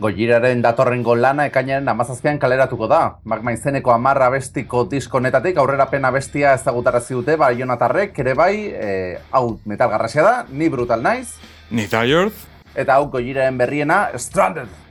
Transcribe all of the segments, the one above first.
Goiraren datorrengo lana ekainaren amazazpian kaleratuko da. Magma izeneko amarra bestiko diskonetatik aurrerapen abestia ezagutarazi dute baionatarrek ere bai, e, hau metal garrasia da, ni brutal naiz. Ni tired. Eta hau goiraren berriena, Stranded.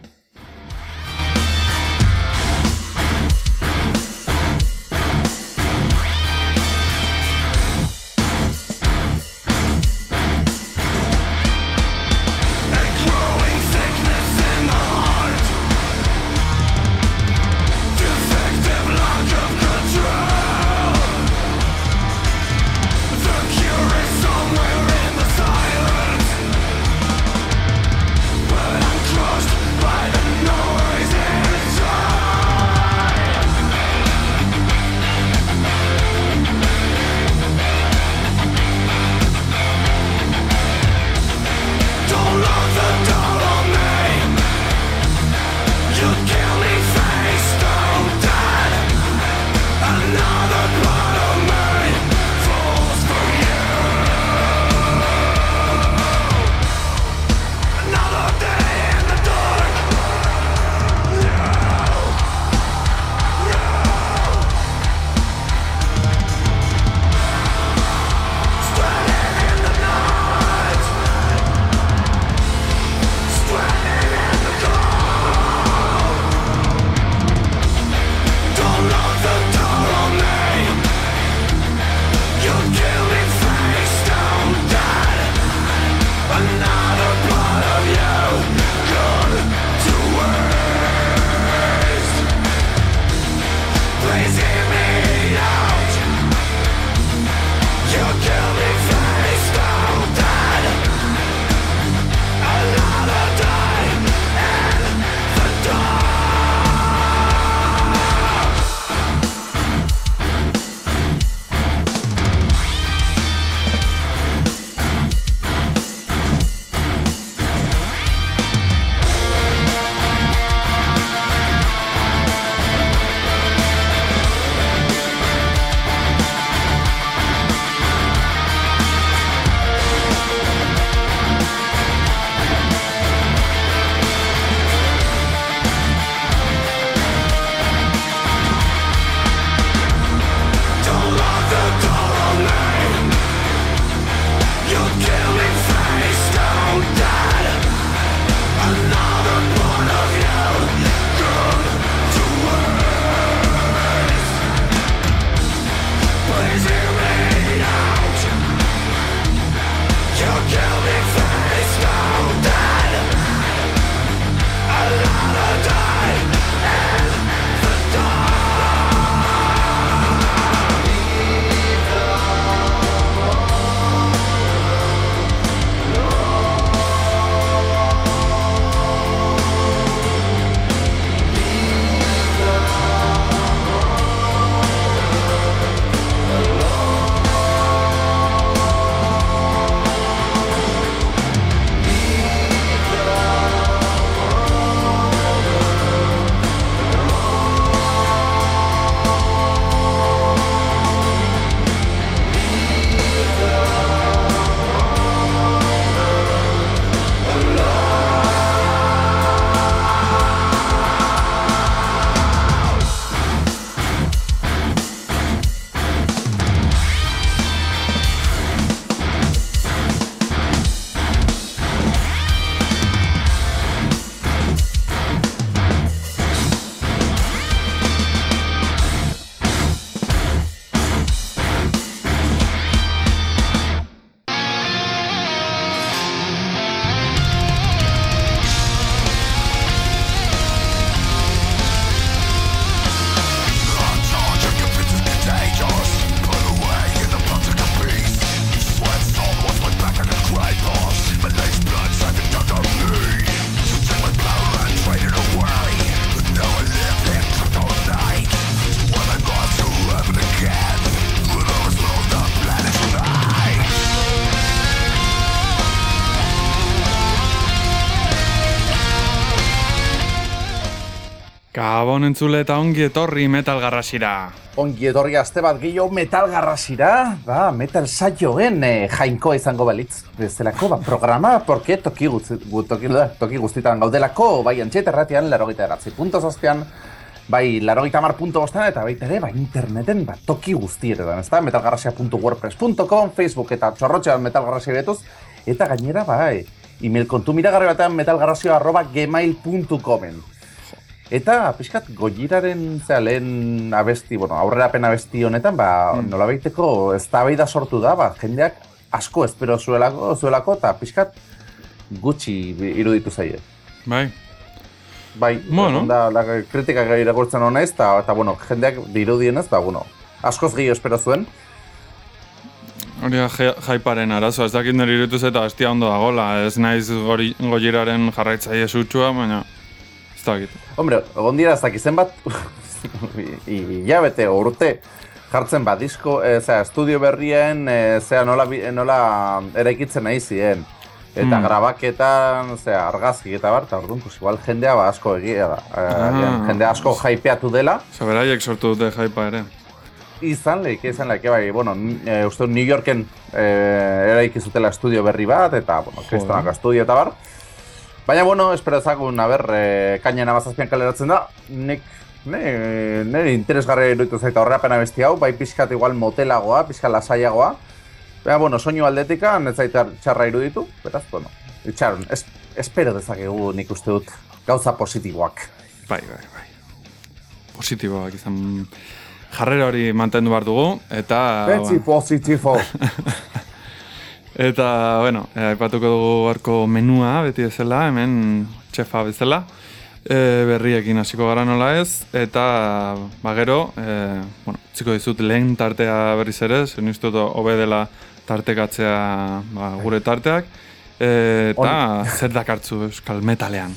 Gabon entzule eta ongi etorri metal garrasira. Ongi etorri aste bat gehiago metal garrasira, ba, metal saioen eh, jainkoa izango balitz. Bezalako, ba, programa, porque toki, guzti, gu- toki, toki guztitan gaudelako, bai antxeta erratian, laro gita eratzi punto zazpian, bai laro gita mar punto bostan, eta baita ere, ba, interneten, ba, toki guztietan, ez da, metalgarrasia.wordpress.com, Facebook eta txorrotxean metalgarrasia betuz, eta gainera, bai, email kontu miragarri batean metalgarrazio arroba gmail.comen. Eta, pixkat, goiraren zera, lehen abesti, bueno, aurrerapen abesti honetan, ba, mm. nola baiteko, ez da sortu da, ba, jendeak asko espero zuelako, zuelako eta pixkat gutxi iruditu zaie. Bai, Bai, Bueno. da, la, kritikak irakurtzen hona ez, eta, bueno, jendeak dirudien ez, ba, bueno, askoz gehiago espero zuen. hori da ja- jaiparen arazoa, ez dakit nire irutuz eta astia ondo dagola, ez naiz gori, goiraren jarraitzaile sutsua, baina dakit. Hombre, egon dira ez dakizen bat, hilabete, urte, jartzen bat, disko, e, zera, estudio berrien, e, zera, nola, nola eraikitzen nahi ziren. Eta Mm. grabaketan, zera, argazki eta bar, eta orduan, pues, igual jendea ba, asko egia da. Ah. Agian jende asko jaipeatu dela, Osa, beraiek sortu dute jaipa ere. izan leike, izan leike, bai, bueno, e, uste New Yorken e, eraiki zutela estudio berri bat, eta, bueno, kristonak estudio eta bar. Baina, bueno, espero ezagun, a ber, e, kaina amazazpian kaleratzen da, nik, ne, nire interesgarri iruditu zaita horreapena besti hau, bai pixkat igual motelagoa, pixkat lasaiagoa. Baina, bueno, soinu aldetika, ez zaita txarra iruditu, beraz, bueno, itxaron, es, espero dezakegu nik uste dut gauza positiboak. Bai, bai, bai. Positiboak izan jarrera hori mantendu behar dugu, eta... Betzi positibo. Eta, bueno, eh, aipatuko dugu harko menua, beti bezala, hemen txefa bezala. E, berriekin hasiko gara nola ez, eta, ba gero, e, bueno, txiko dizut lehen tartea berriz ere, zen uste dut hobe dela tartekatzea ba, gure tarteak. E, eta zer dakartzu euskal metalean.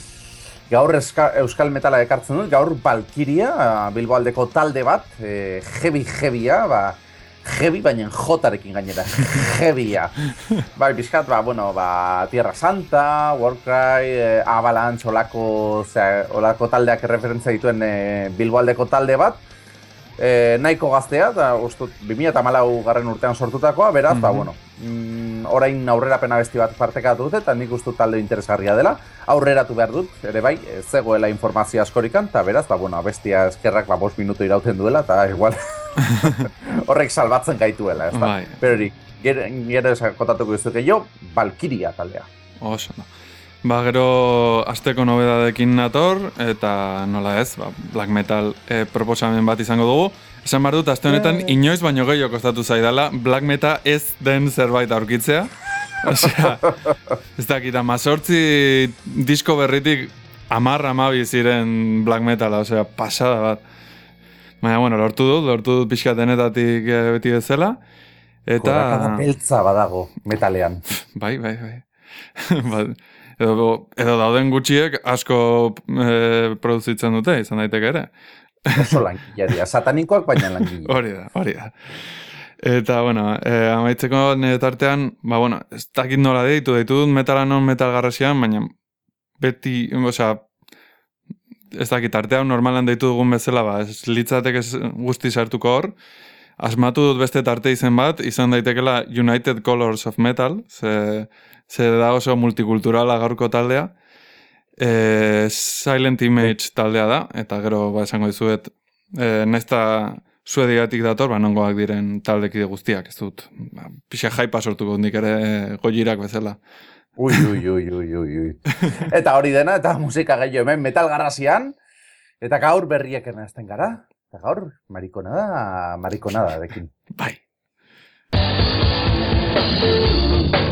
Gaur eska, Euskal Metala ekartzen dut, gaur Valkyria, Bilbo aldeko talde bat, e, heavy heavya, ba, heavy baina jotarekin gainera, heavya. bai, bizkat, ba, bueno, ba, Tierra Santa, Warcry, e, Avalanche, olako, zera, olako taldeak erreferentzia dituen e, Bilbo aldeko talde bat, e, nahiko gaztea, eta ustut 2008 garren urtean sortutakoa, beraz, ba, Mhm. bueno, mm, orain aurrerapena besti bat partekatu dute, eta nik uste dut talde interesgarria dela. Aurreratu behar dut, ere bai, zegoela informazio askorikan, eta beraz, ba, bueno, bestia eskerrak ba, bost minutu irauten duela, eta igual horrek salbatzen gaituela, ez da? Bai. Pero hori, gero, gero esakotatuko dizuke jo, Valkyria taldea. Oso, no. Ba, gero asteko nobedadekin nator, eta nola ez, ba, black metal e, proposamen bat izango dugu. Esan behar dut, aste honetan inoiz baino gehiago kostatu zaidala, black metal ez den zerbait aurkitzea. Osea, ez dakit, amazortzi disko berritik amar amabi ziren black metala, osea, pasada bat. Baina, bueno, lortu dut, lortu dut pixka denetatik eh, beti bezala. Eta... Gorakada beltza badago metalean. Bai, bai, bai. ba, edo, edo dauden gutxiek asko e, produzitzen dute, izan daiteke ere. Oso langilea dira, satanikoak baina langile. Hori da, hori da. Eta, bueno, e, amaitzeko nire tartean, ba, bueno, ez dakit nola deitu, deitu dut metalanon metal garrasian, baina beti, osea, ez dakit, tartean normalan deitu dugun bezala, ba, ez litzatek ez guzti sartuko hor, asmatu dut beste tarte izen bat, izan daitekela United Colors of Metal, ze, ze da oso multikulturala gaurko taldea, e, Silent Image taldea da, eta gero ba, esango dizuet, e, nesta suedigatik dator, ba, nongoak diren taldekide guztiak, ez dut, ba, pixa jaipa sortuko nik ere goirak bezala. Ui, ui, ui, ui, ui, ui. Eta hori dena, eta musika gehiago hemen metal garrasian, eta gaur berriak ernazten gara. Eta gaur, marikonada, marikonada dekin. Bai.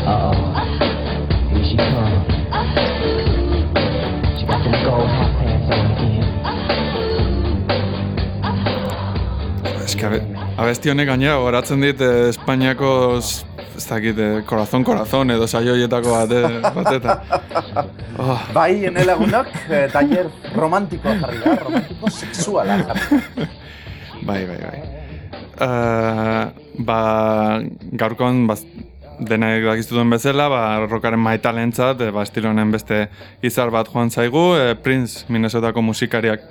Uh-oh. Here she comes. She got them gold half pants on again. Eske, abe, abesti honek gainera goratzen dit eh, Espainiako ez dakit, eh, corazón, corazón edo saioietako bate, bateta. Oh, Bai, ene lagunak, eh, taller romantikoa jarri da, romantiko sexuala jarri. bai, bai, bai. Uh, ba, gaurkoan, baz, denek dakiztuten bezala, ba, rockaren maitalentzat, e, ba, estilo honen beste izar bat joan zaigu, e, Prince Minnesotako musikariak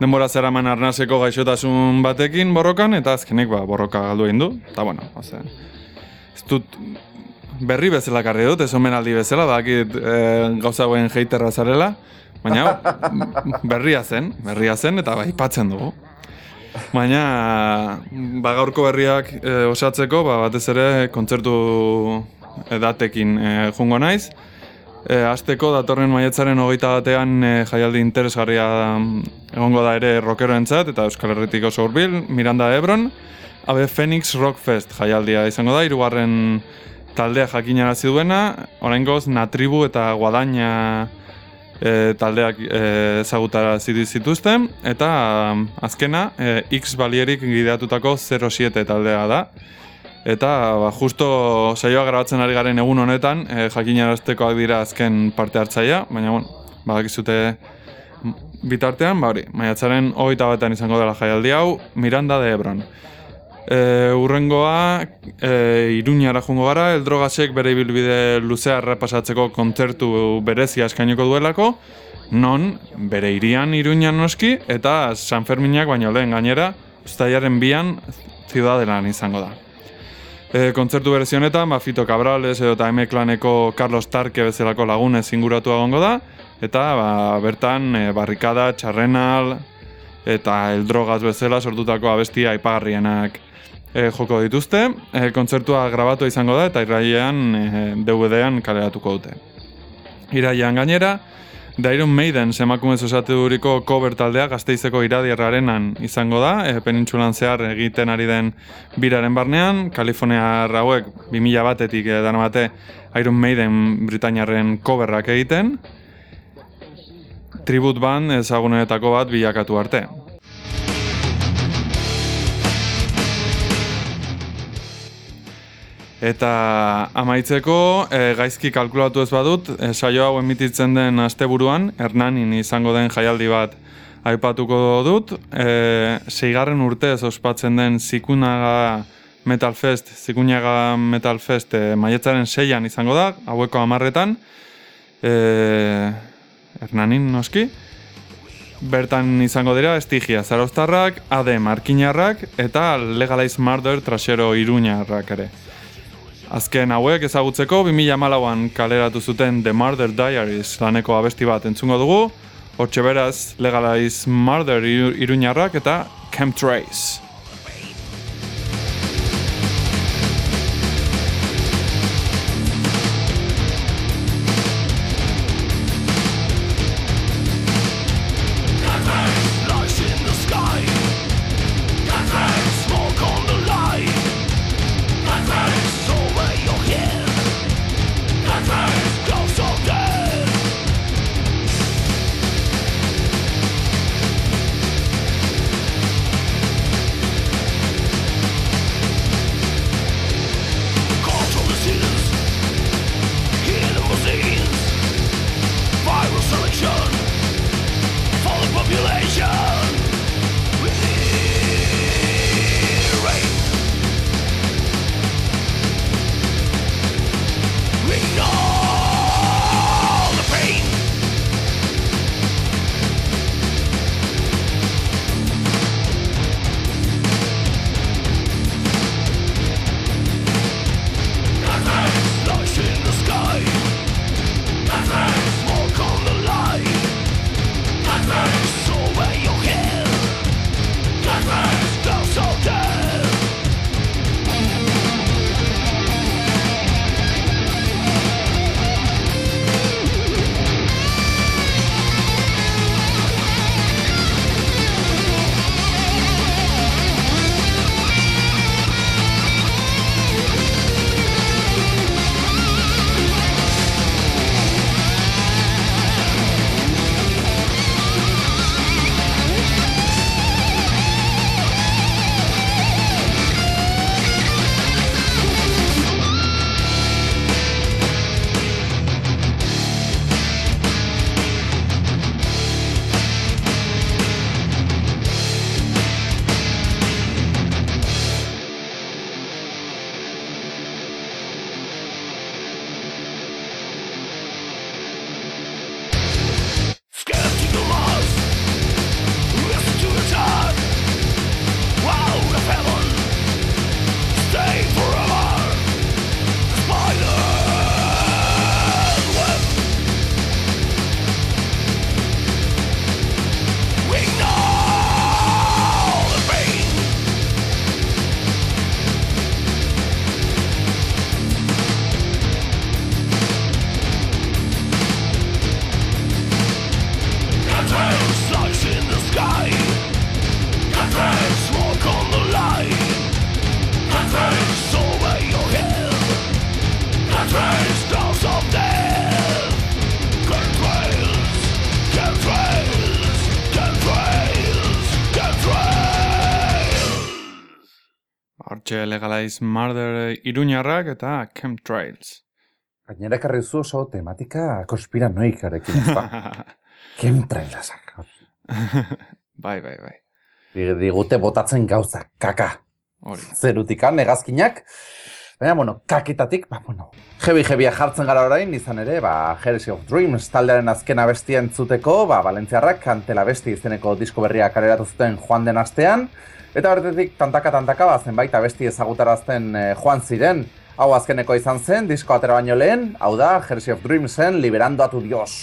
denbora zeraman arnaseko gaixotasun batekin borrokan, eta azkenik ba, borroka galdu egin du. Eta bueno, ez dut berri bezala karri dut, ez omenaldi bezala, bakit e, gauza hauen heiterra zarela, baina berria zen, berria zen, eta bai, ipatzen dugu. Baina, ba, gaurko berriak e, osatzeko, ba, batez ere kontzertu edatekin e, jungo naiz. E, azteko datorren maietzaren hogeita batean e, jaialdi interesgarria mm, egongo da ere rockeroentzat eta Euskal Herritik oso hurbil, Miranda Ebron, Abe Phoenix Rock Fest jaialdia izango da, hirugarren taldea jakinarazi duena, oraingoz Natribu eta Guadaina e, taldeak e, ezagutara zituzten, eta azkena e, X balierik gideatutako 07 taldea da. Eta ba, justo saioa grabatzen ari garen egun honetan, e, jakinaraztekoak dira azken parte hartzaia, baina bon, badakizute bitartean, ba hori, maiatzaren hogeita batean izango dela jaialdi hau, Miranda de Ebron. E, urrengoa, e, iruñara jungo gara, eldrogasek bere ibilbide luzea errepasatzeko kontzertu berezia eskainiko duelako, non bere irian iruñan noski, eta San Ferminak baino lehen gainera, ustaiaren bian ziudadelan izango da. E, kontzertu berezi honetan, ba, Fito Cabrales edo eta M-Klaneko Carlos Tarke bezalako lagunez inguratu egongo da, eta ba, bertan e, barrikada, txarrenal eta eldrogaz bezala sortutako abestia aipagarrienak e, joko dituzte. E, kontzertua grabatu izango da eta irailean e, DVD-an kaleratuko dute. Irailean gainera, The Iron Maiden semakumez osaturiko cover taldea gazteizeko iradierrarenan izango da, e, penintxulan zehar egiten ari den biraren barnean, Kalifornia hauek 2000 batetik e, bate Iron Maiden Britainiarren coverrak egiten, tribut band ezagunetako bat bilakatu arte. Eta amaitzeko, e, gaizki kalkulatu ez badut, e, saio hau emititzen den asteburuan, Hernanin izango den jaialdi bat aipatuko dut. E, seigarren urtez ospatzen den Zikunaga Metal Fest, Zikunaga Metal Fest e, maietzaren seian izango da, haueko amarretan. E, Hernanin noski. Bertan izango dira Estigia Zarostarrak, Ade Markinarrak eta Legalize Murder Trasero Iruñarrak ere. Azken hauek ezagutzeko 2008an kaleratu zuten The Murder Diaries laneko abesti bat entzungo dugu, hortxe beraz Legalize Murder iruñarrak eta Chemtrace. Legalize Murder iruñarrak eta Chemtrails. Gainera ekarri zu oso tematika konspiranoikarekin, ez da? Chemtrailsak. bai, bai, bai. Digute botatzen gauza, kaka. Hori. Zerutikan, negazkinak. Baina, bueno, kaketatik, ba, bueno, jebi-jebia jartzen gara orain, izan ere, ba, Heresy of Dreams taldearen azken abestia entzuteko, ba, Valentziarrak kantela besti izeneko disko berria kaleratu zuten joan den astean, eta bertetik tantaka-tantaka, ba, zenbait abesti ezagutarazten eh, joan ziren, hau azkeneko izan zen, disko atera baino lehen, hau da, Heresy of Dreamsen Liberando a tu Dios.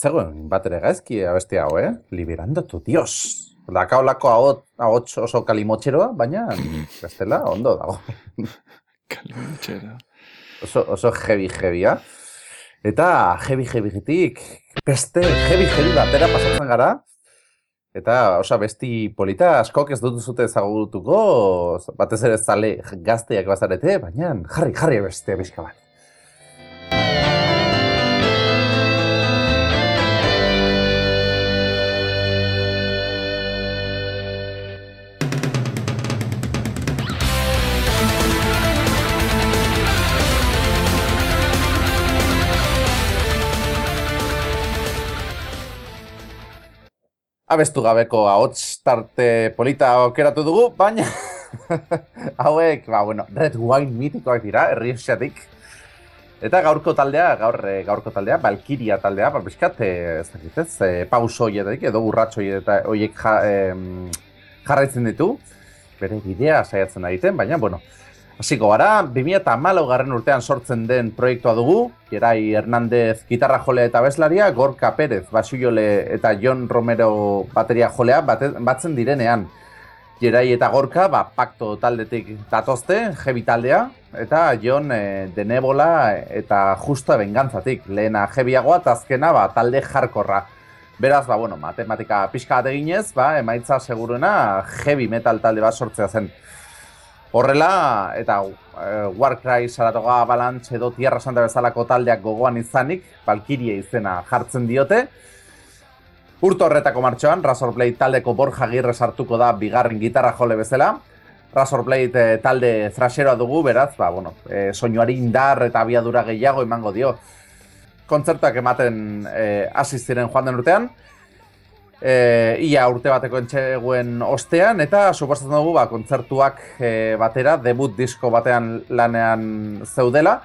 Etzegoen bat ere gaizki abesti hau, eh? Liberando tu Dios. Dakaolako ahot, ahots oso kalimotxeroa, baina bestela ondo dago. Kalimutxera. Oso, oso heavy-heavya. Eta heavy-heavy-gitik beste heavy-heavy batera pasatzen gara. Eta osa besti polita askok ez dut zute ezagutuko, batez ere zale gazteak bazarete, baina jarri, jarri beste bizka bat. Abestu gabeko ahots tarte polita aukeratu dugu, baina hauek, ba, bueno, red wine mitikoak dira, herriexatik. Eta gaurko taldea, gaur, eh, gaurko taldea, Valkyria taldea, ba, bizkat, eh, ez dakit ez, eh, pauso horietatik, edo urratxo eta horiek ja, em, jarraitzen ditu, bere bidea saiatzen egiten, baina, bueno, Hasiko gara, 2008 garren urtean sortzen den proiektua dugu, Gerai Hernandez gitarra jolea eta beslaria, Gorka Perez basuiole eta Jon Romero bateria jolea batzen direnean. Gerai eta Gorka, ba, pakto taldetik datozte, jebi taldea, eta Jon e, Denebola eta Justo Bengantzatik, lehena jebiagoa eta azkena ba, talde jarkorra. Beraz, ba, bueno, matematika pixka bat eginez, ba, emaitza seguruena heavy metal talde bat sortzea zen. Horrela, eta e, Warcry, Saratoga, Avalanche edo Tierra Santa bezalako taldeak gogoan izanik, Valkyrie izena jartzen diote. Urto horretako martxoan, Razor Blade taldeko Borja Agirre sartuko da bigarren gitarra jole bezala. Razor Blade e, talde thrasheroa dugu, beraz, ba, bueno, e, soinuari indar eta abiadura gehiago emango dio. Kontzertuak ematen hasi ziren joan den urtean, e, ia urte bateko entxeguen ostean, eta suposatzen dugu ba, kontzertuak e, batera, debut disko batean lanean zeudela,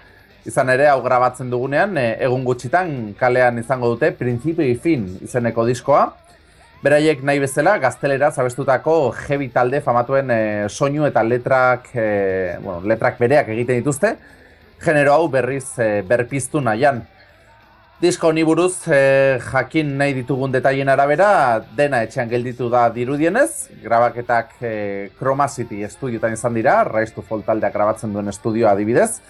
izan ere hau grabatzen dugunean, e, egun gutxitan kalean izango dute Principio y Fin izeneko diskoa, Beraiek nahi bezala, gaztelera zabestutako heavy talde famatuen e, soinu eta letrak, e, bueno, letrak bereak egiten dituzte, genero hau berriz e, berpiztu nahian. Disko honi buruz eh, jakin nahi ditugun detaien arabera, dena etxean gelditu da dirudienez, grabaketak eh, Chroma City estudiotan izan dira, Rise to Fall taldeak grabatzen duen estudioa adibidez.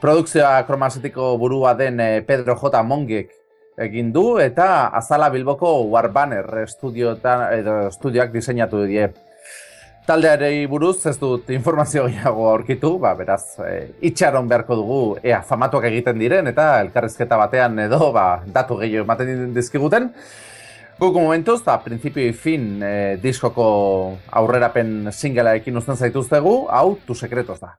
Produkzioa Chroma burua den eh, Pedro J. Mongek egin du, eta Azala Bilboko Warbanner estudioetan, edo estudioak diseinatu die. Taldearei buruz ez dut informazio gehiago aurkitu, ba, beraz, e, itxaron beharko dugu, ea, famatuak egiten diren, eta elkarrizketa batean edo, ba, datu gehiago ematen dizkiguten. Guk momentuz, da, principio y fin e, diskoko aurrerapen singlearekin uzten zaituztegu, hau, tu sekretos da.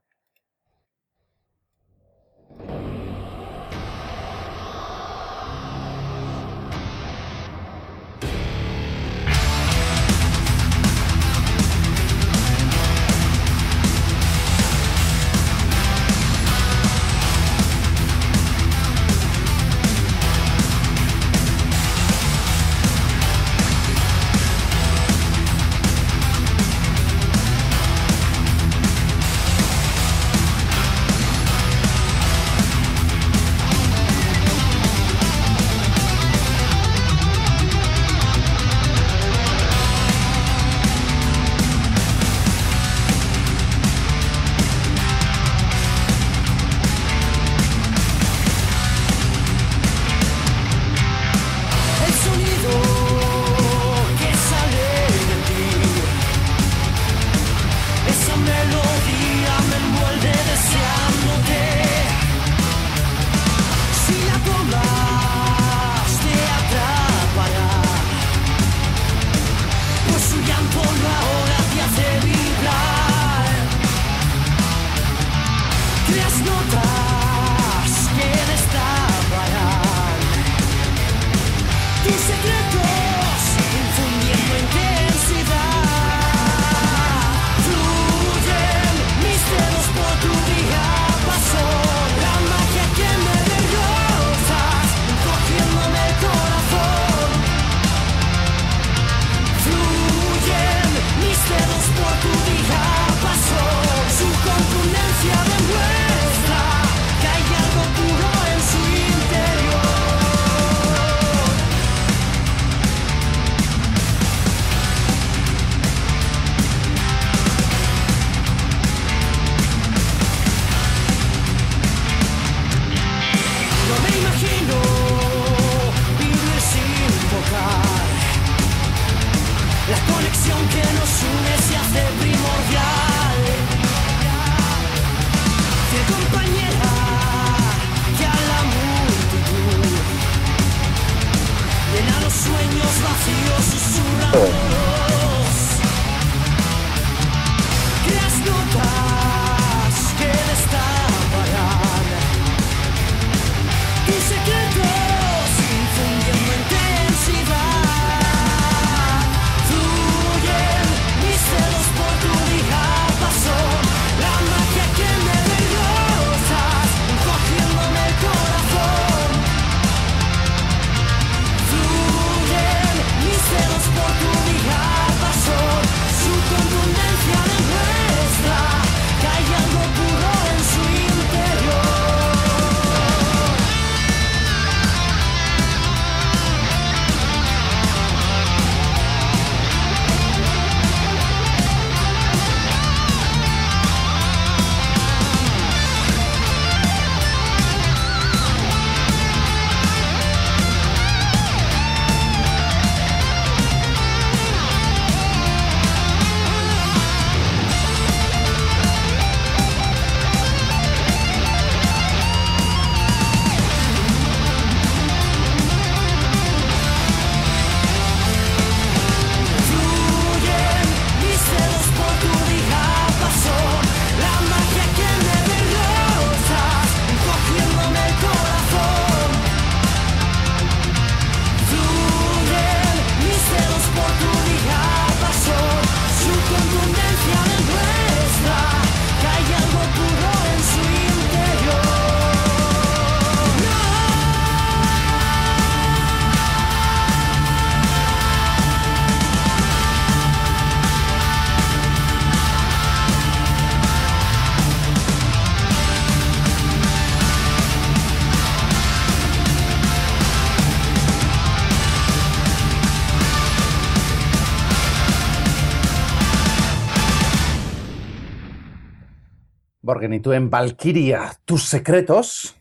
Genituen Valkyria, tus secretos.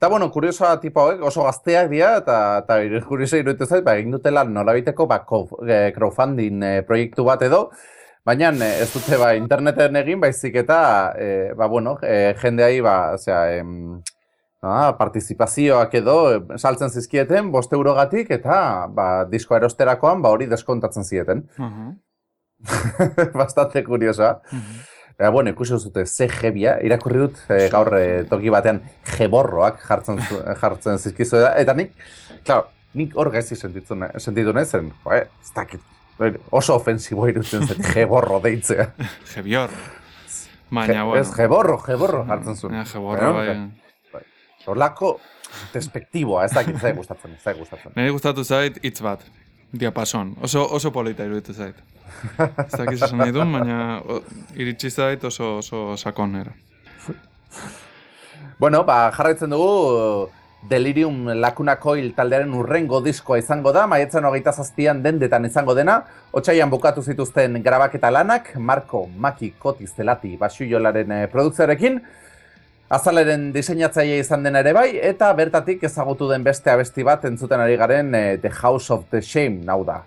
Eta, bueno, kuriosoa tipo hauek oso gazteak dira, eta, eta ir- kurioso iruditu zait, ba, egin dutela nolabiteko ba, eh, crowdfunding eh, proiektu bat edo, baina eh, ez dute ba, interneten egin, baizik eta, eh, ba, bueno, eh, jendeai, ba, osea, em, ah, partizipazioak edo eh, saltzen zizkieten, bost eurogatik, eta ba, disko erosterakoan ba, hori deskontatzen zieten. Aha. Bastante kuriosoa. Mhm. Eta, bueno, ikusi duzute, ze jebia, irakurri dut eh, gaur eh, toki batean jeborroak jartzen, zu- jartzen zizkizu eta nik, claro, nik hor gaizki sentitu, sentitu nahi zen, jo, eh, ez dakit, oso ofensibo irutzen zen jeborro deitzea. Jebior. Je, Baina, bueno. Ez, jeborro, jeborro jartzen zuen. Ja, jeborro, Bueno, bai. Horlako despektiboa, ez dakit, dakit gustatzen, dakit gustatzen. Niri gustatu zait hitz bat. Diapason. Oso, oso polita iruditu zait. Ez dakiz esan nahi duen, baina o, iritsi zait oso, oso sakonera. Bueno, ba, jarraitzen dugu Delirium Lacuna Coil taldearen urrengo diskoa izango da, maietzen hogeita zazpian dendetan izango dena, otxaian bukatu zituzten grabaketa lanak, Marco Maki Kotiz Zelati basuiolaren eh, produkzioarekin, azaleren diseinatzaile izan dena ere bai, eta bertatik ezagutu den beste abesti bat entzuten ari garen eh, The House of the Shame, nau da.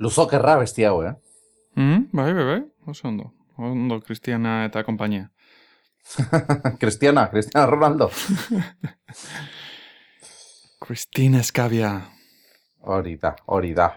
Luzokerra besti hau, eh? Mm, bai, bai, bai, oso ondo. Ondo, Cristiana eta kompainia. Cristiana, Cristiana Ronaldo. Christine Escavia. Hori da, hori da.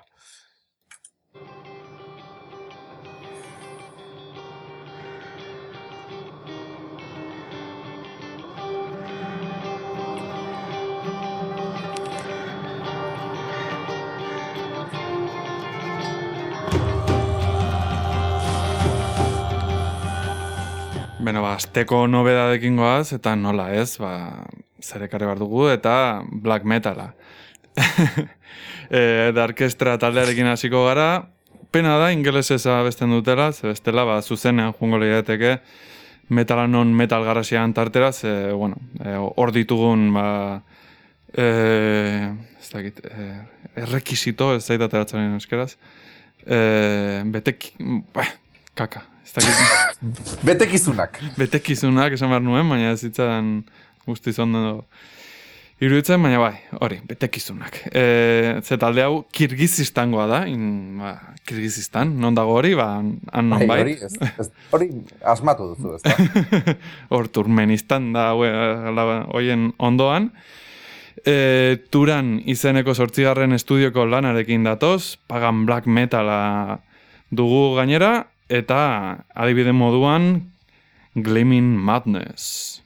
Beno, ba, azteko nobedadekin goaz, eta nola ez, ba, zer ekarri behar dugu, eta black metala. e, Darkestra taldearekin hasiko gara, pena da, ingelesez abesten dutela, ze bestela, ba, zuzenean jungo lirateke, metala non metal garrasian tartera, ze, bueno, e, ditugun, ba, e, ez dakit, e, errekisito, ez zait ateratzen euskeraz, e, betek, ba, kaka, ez dakit, Betekizunak. betekizunak esan behar nuen, baina ez zitzan guztiz ondo iruditzen, baina bai, hori, betekizunak. E, ze talde hau Kirgizistangoa da, in, ba, Kirgizistan, non dago hori, ba, han non Bai, hori, ez, ez, hori asmatu duzu, ez da? Hor Turmenistan da hoien ondoan. E, Turan izeneko sortzigarren estudioko lanarekin datoz, Pagan Black Metala dugu gainera, eta adibide moduan Gleaming Madness.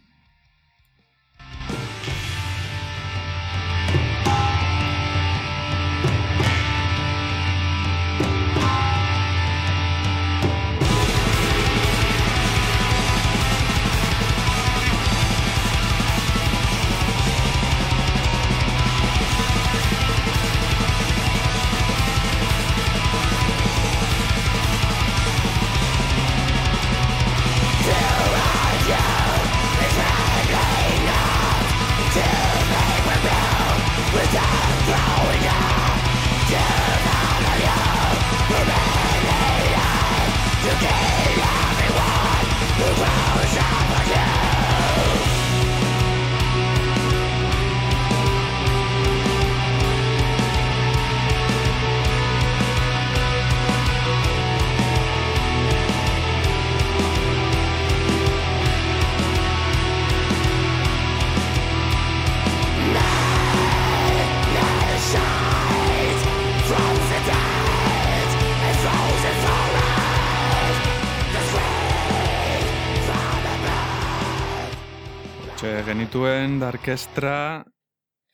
Txe, genituen Darkestra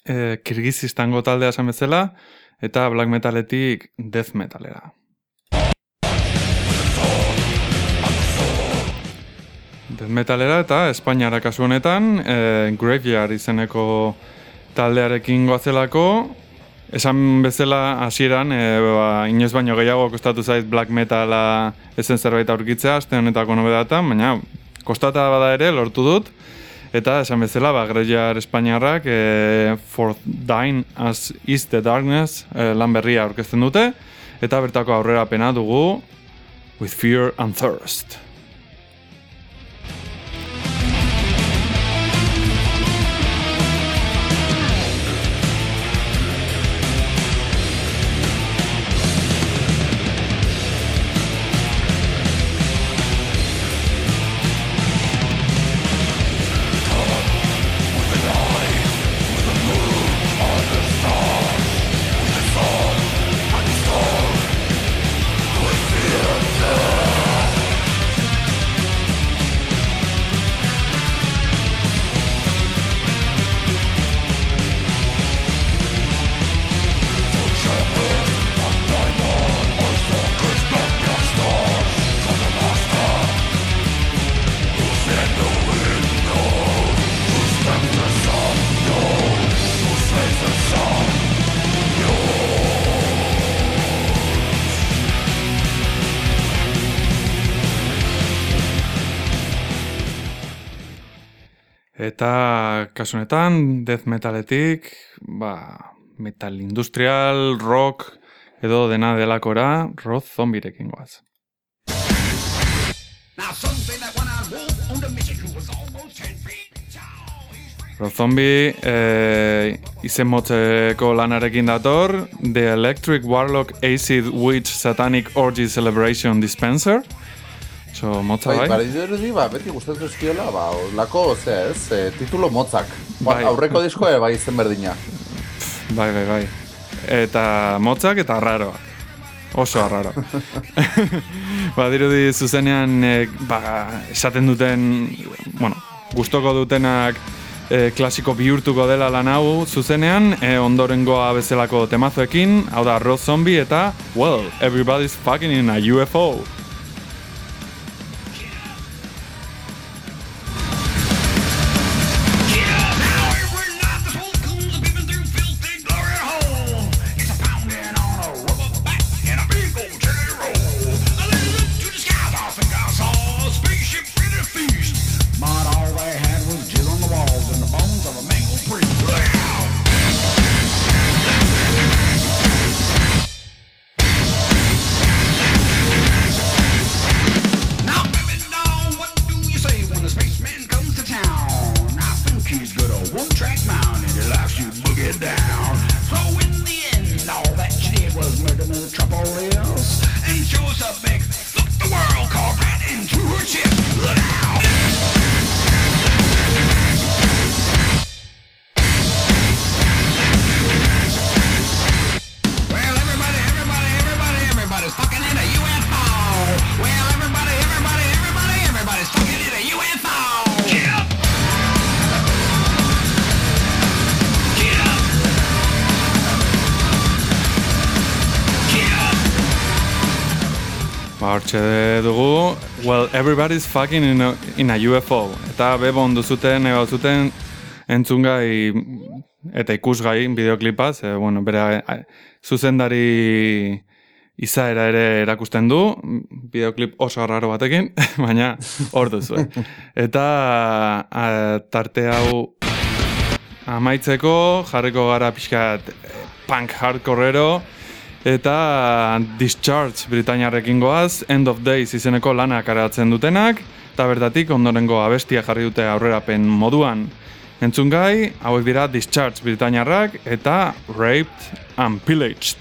e, Kirgizistango taldea esan bezala, eta Black Metaletik Death Metalera. Death Metalera eta Espainiara kasu honetan, e, Graveyard izeneko taldearekin goazelako, esan bezala hasieran, e, ba, inoiz baino gehiago kostatu zait Black Metala ezen zerbait aurkitzea, aste honetako nobedatan, baina kostata bada ere lortu dut, Eta esan bezala, ba, Graveyard Espainiarrak e, For Dine as is the Darkness e, lan berria aurkezten dute, eta bertako aurrerapena dugu With Fear and Thirst. Kasu honetan, death metaletik, ba, metal industrial, rock, edo dena delakora, roz zombirekin goaz. Rob Zombie e, izen motzeko lanarekin dator The Electric Warlock Acid Witch Satanic Orgy Celebration Dispenser. So, motza Bai, bai? dirudi, ba, beti gustatzen zizkiola, ba, lako, ze, ez, e, titulo motzak. Ba, Bai. aurreko diskoa bai izen berdina. Bai, bai, bai. Eta motzak eta raroak. Oso arraro. ba, dirudi zuzenean, e, ba, esaten duten, bueno, gustoko dutenak e, klasiko bihurtuko dela lan hau zuzenean, e, ondorengoa bezalako temazoekin, hau da Rob Zombie eta, well, everybody's fucking in a UFO. Ba, hortxe dugu, well, everybody's fucking in a, in a UFO. Eta bebon duzuten, eba zuten, entzungai eta ikusgai bideoklipaz, e, bueno, bere zuzendari izaera ere erakusten du, bideoklip oso raro batekin, baina hor duzu. Eta a, tarte hau amaitzeko jarriko gara pixkat punk hardcorero, eta Discharge Britainiarrekin goaz, End of Days izeneko lanak aratzen dutenak, eta bertatik ondorengo abestia jarri dute aurrerapen moduan. Entzungai, hauek dira Discharge Britainiarrak eta Raped and Pillaged.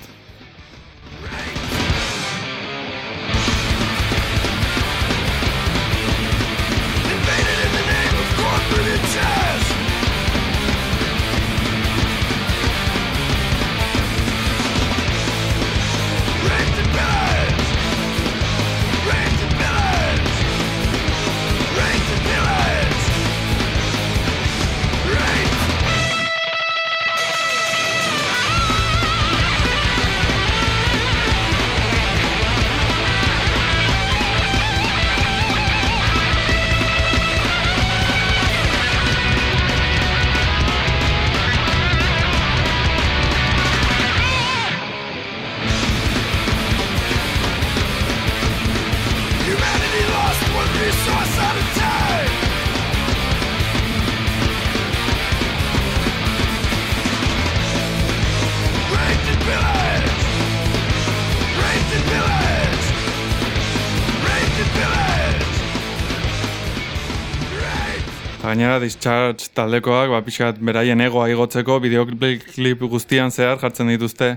Gainera Discharge taldekoak, ba, pixkat beraien egoa igotzeko bideoklip guztian zehar jartzen dituzte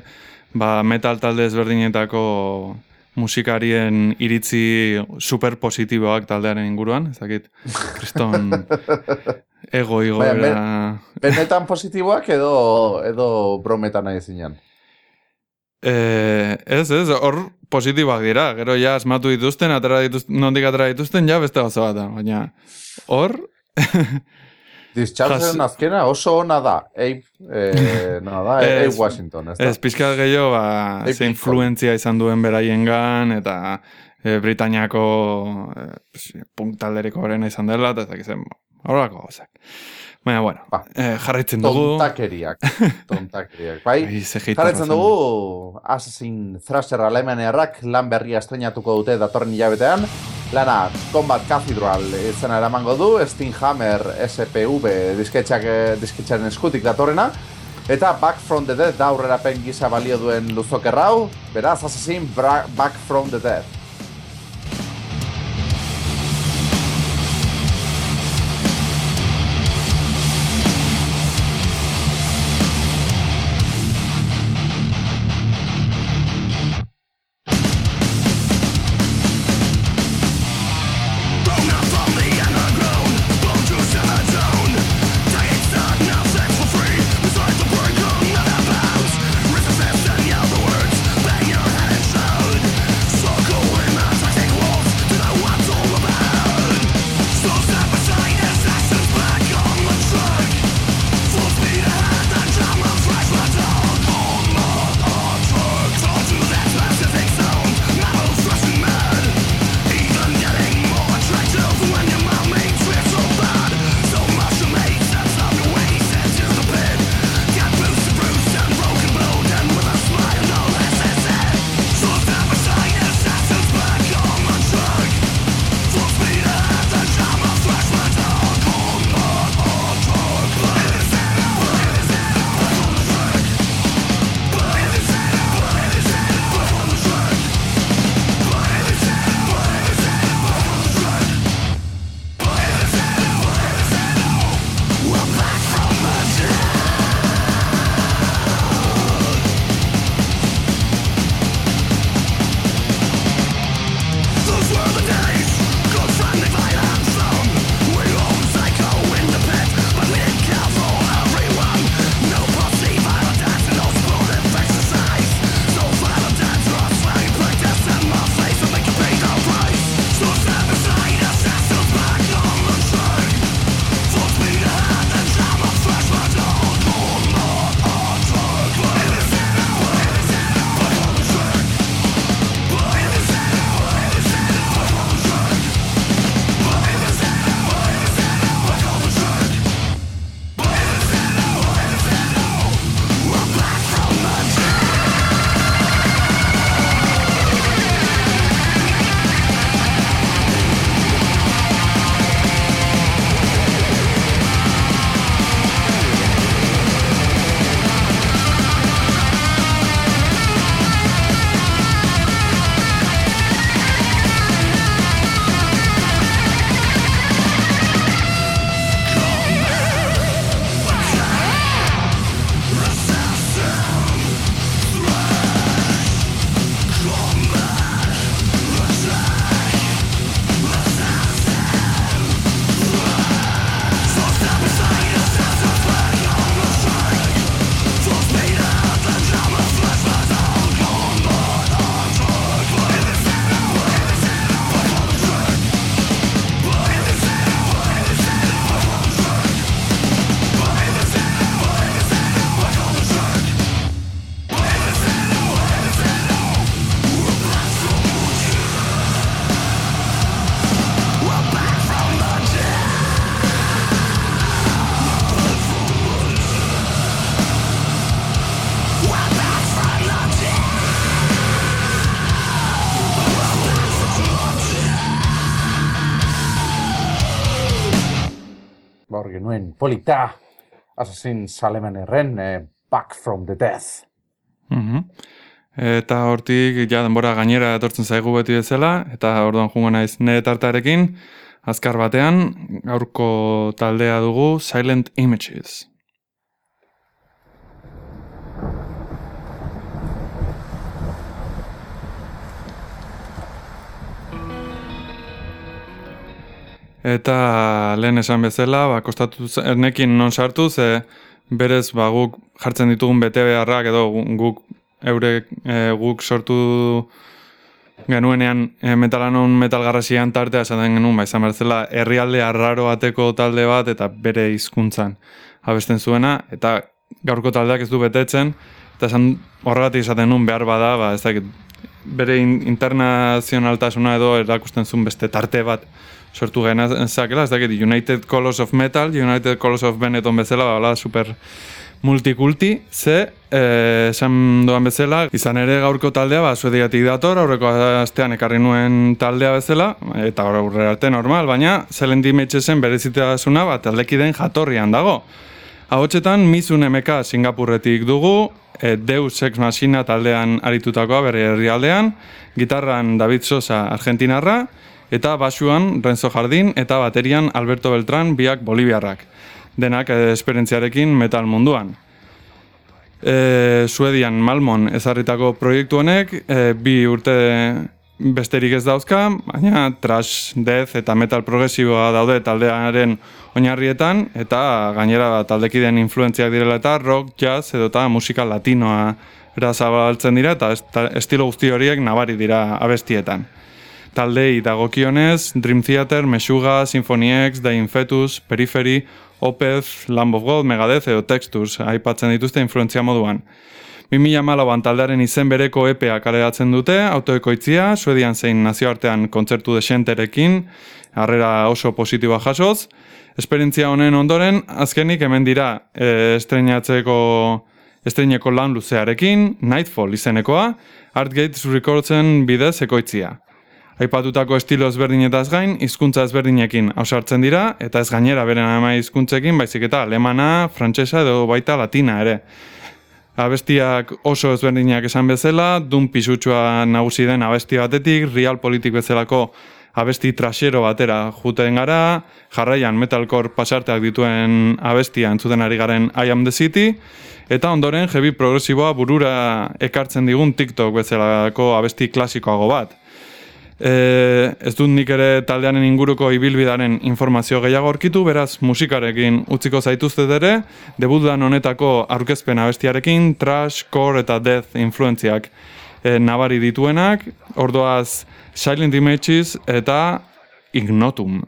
ba, metal talde ezberdinetako musikarien iritzi super positiboak taldearen inguruan, ez dakit, kriston ego igoera... Benetan positiboak edo, edo brometan nahi zinean. Eh, ez, ez, hor positiboak dira, gero ja asmatu dituzten, atera dituzten, nondik atera dituzten, ja beste gauza bat da, baina hor, Dischargeen Jas- azkena oso ona da. Abe, eh, da, Abe Ez, Washington, ez da? Ez, pixka gehiago, ba, ze influentzia izan duen beraiengan, eta e, Britainiako e, pues, punk talderiko horrena izan dela, eta ez dakizen, horrelako gauzak. Baina, bueno, Ba, e, jarraitzen dugu. Tontakeriak. Tontakeriak. Bai, Ai, ze hater Jarretzen bazen. dugu Assassin Thrasher Alemaniarrak lan berria estrenatuko dute datorren hilabetean. Lana Combat Cathedral izena eramango du, Stinghammer SPV disketxak, eh, disketxaren eskutik datorrena. Eta Back from the Dead da aurrerapen gisa balio duen luzokerrau, beraz Assassin Back from the Dead. Polita, Assassin Salemen erren, eh, Back from the Death. Mhm. Eta hortik ja denbora gainera etortzen zaigu beti bezala, eta orduan jungo naiz nire tartarekin, azkar batean, gaurko taldea dugu Silent Images. Eta lehen esan bezala, ba, kostatu ernekin non sartu, ze berez ba, guk jartzen ditugun bete beharrak edo gu- guk eurek e, guk sortu genuenean e, metalanon metalgarrasian tartea esaten genuen, ba, izan bezala herrialde arraro bateko talde bat eta bere hizkuntzan abesten zuena, eta gaurko taldeak ez du betetzen, eta esan horregatik esaten nuen behar bada, ba, ez dakit, bere in, internazionaltasuna edo erakusten zuen beste tarte bat sortu genezakela, ez dakit, United Colors of Metal, United Colors of Benetton bezala, ba, hola, super multikulti, ze, eh, esan doan bezala, izan ere gaurko taldea, ba, suediatik dator, aurreko astean ekarri nuen taldea bezala, eta aurre arte normal, baina Silent Images'en berezitasuna, ba, taldekideen jatorrian dago. Ahotsetan Mizun MK Singapurretik dugu, e, Deus Ex Machina taldean aritutakoa bere herrialdean, gitarran David Sosa Argentinarra, eta basuan Renzo Jardin eta baterian Alberto Beltran biak Boliviarrak. Denak eh, esperientziarekin metal munduan. E, Suedian Malmon ezarritako proiektu honek e, bi urte besterik ez dauzka, baina trash, death eta metal progresiboa daude taldearen oinarrietan, eta gainera taldekideen influentziak direla eta rock, jazz edo eta musika latinoa erazabaltzen dira, eta est- estilo guzti horiek nabari dira abestietan. Taldei dagokionez, Dream Theater, Meshuga, Symphony X, The Infetus, Periphery, Opeth, Lamb of God, Megadeth edo Textures aipatzen dituzte influentzia moduan. 2008an taldearen izen bereko EPA kaleratzen dute, autoekoitzia, Suedian zein nazioartean kontzertu desenterekin, harrera oso positiboa jasoz. Esperientzia honen ondoren, azkenik hemen dira e, estreinatzeko estreineko lan luzearekin, Nightfall izenekoa, Artgates Recordsen bidez ekoitzia. Aipatutako estilo ezberdinetaz gain, hizkuntza ezberdinekin ausartzen dira, eta ez gainera beren ama hizkuntzekin, baizik eta alemana, frantsesa edo baita latina ere. Abestiak oso ezberdinak esan bezala, dun pisutsua nagusi den abesti batetik, real politik bezalako abesti trasero batera juten gara, jarraian metalcore pasarteak dituen abestia entzuten ari garen I Am The City, eta ondoren heavy progresiboa burura ekartzen digun TikTok bezalako abesti klasikoago bat. E, ez dut nik ere taldearen inguruko ibilbidaren informazio gehiago aurkitu, beraz musikarekin utziko zaituztet ere, debut lan honetako aurkezpen abestiarekin, trash, core eta death influentziak e, nabari dituenak, ordoaz Silent Images eta Ignotum.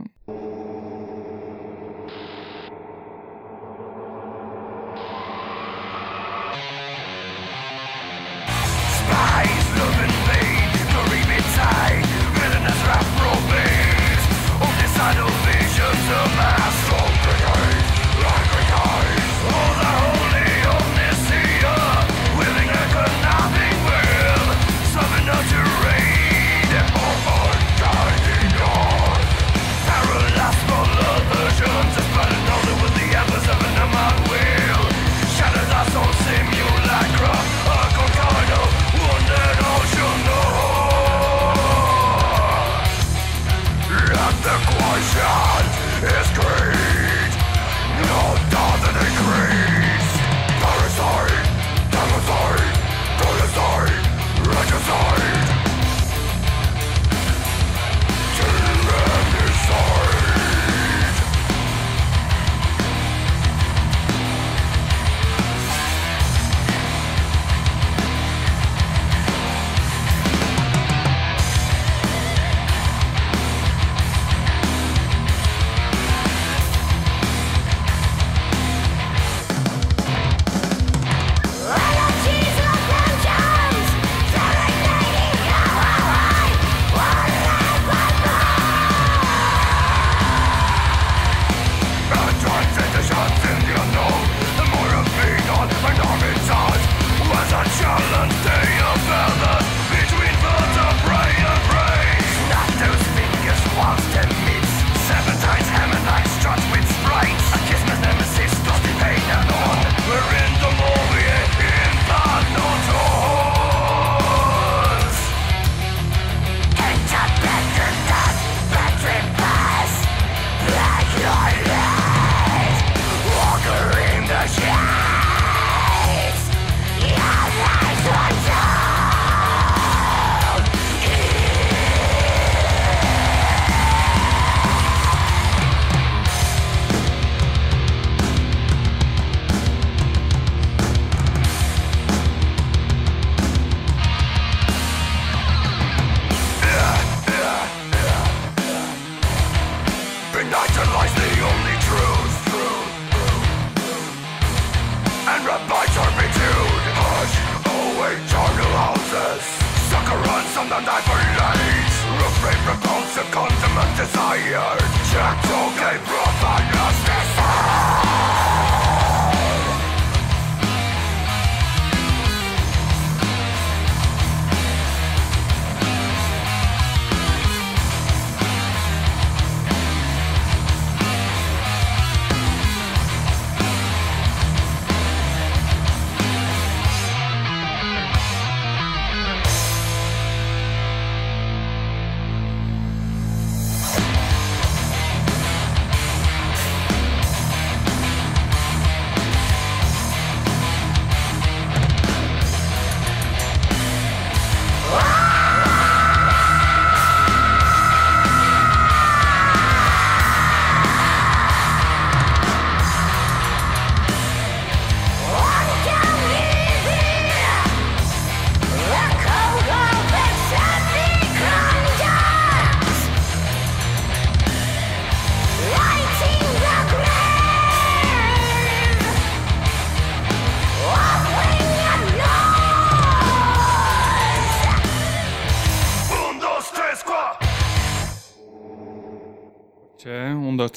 desire. Checked all game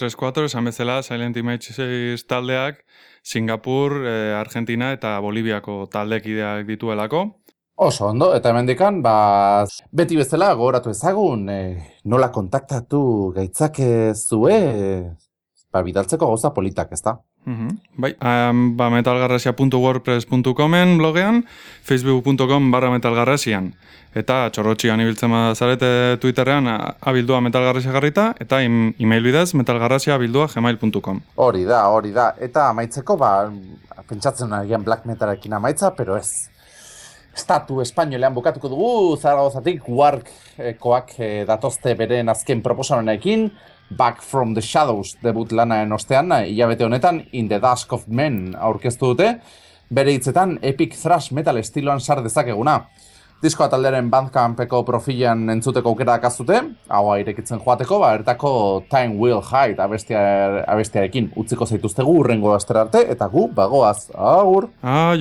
1, 2, 3, 4, esan bezala Silent Images taldeak Singapur, eh, Argentina eta Boliviako taldekideak dituelako. Oso ondo, eta hemendikan, ba, beti bezala gogoratu ezagun, e, nola kontaktatu gaitzake zue, e, ba, bidaltzeko gauza politak, ezta? Mhm. Bai, um, ba, metalgarrasia.wordpress.comen blogean, facebook.com barra metalgarrasian. Eta txorrotxian ibiltzen zarete Twitterrean abildua metalgarrasia garrita, eta im, email bidez metalgarrasia abildua gmail.com. Hori da, hori da. Eta amaitzeko, ba, pentsatzen agian black metalekin amaitza, pero ez. Estatu espainolean bukatuko dugu, Zaragozatik, Warkoak e, datozte beren azken proposamenekin, Back from the Shadows debut lanaren ostean, hilabete honetan, In the Dusk of Men aurkeztu dute, bere hitzetan epic thrash metal estiloan sar dezakeguna. Diskoa talderen Bandcampeko profilan entzuteko aukera dakazute, hau irekitzen joateko, ba, ertako Time Will Hide abestia, abestiarekin utziko zaituztegu urrengo astera arte, eta gu bagoaz, agur! Ah,